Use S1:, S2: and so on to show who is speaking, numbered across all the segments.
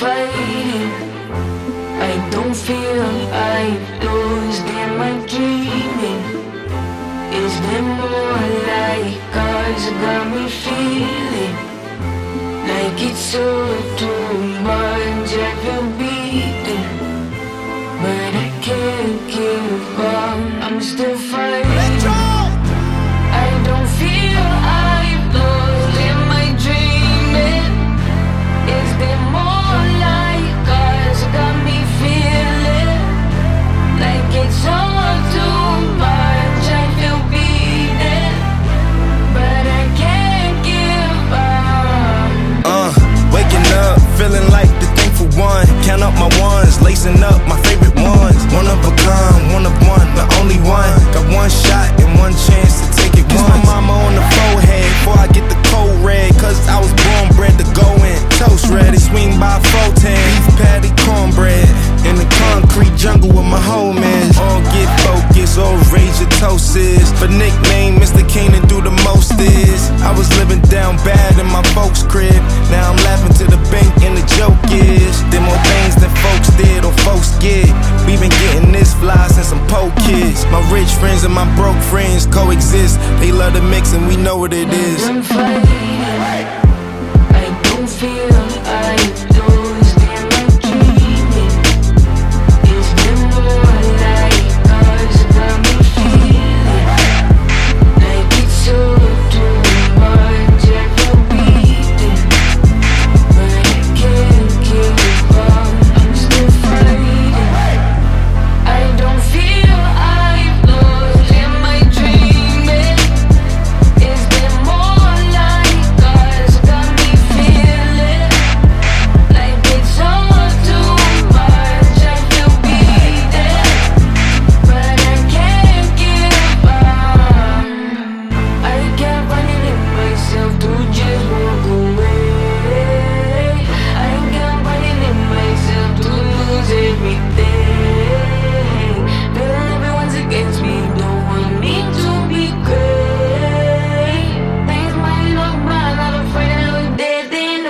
S1: fighting. I don't feel I lost. Am I dreaming? Is there more like cause got me feeling like it's all too much. I feel beaten, but I can't give up. I'm still feeling like
S2: the thankful one. Count up my ones, lacing up my favorite ones. One of a kind, one of one, the only one. Got one shot and one chance to take it Kiss my mama on the forehead before I get the cold red. Cause I was born bred to go in. Toast ready, swing by 410. Beef patty, cornbread. In the concrete jungle with my homies. All get focused, all rage your toast is. For nickname, Mr. Keenan do the most is. I was living down bad in my folks' crib. Friends coexist. They love the mix and we know what it is.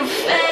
S1: fail.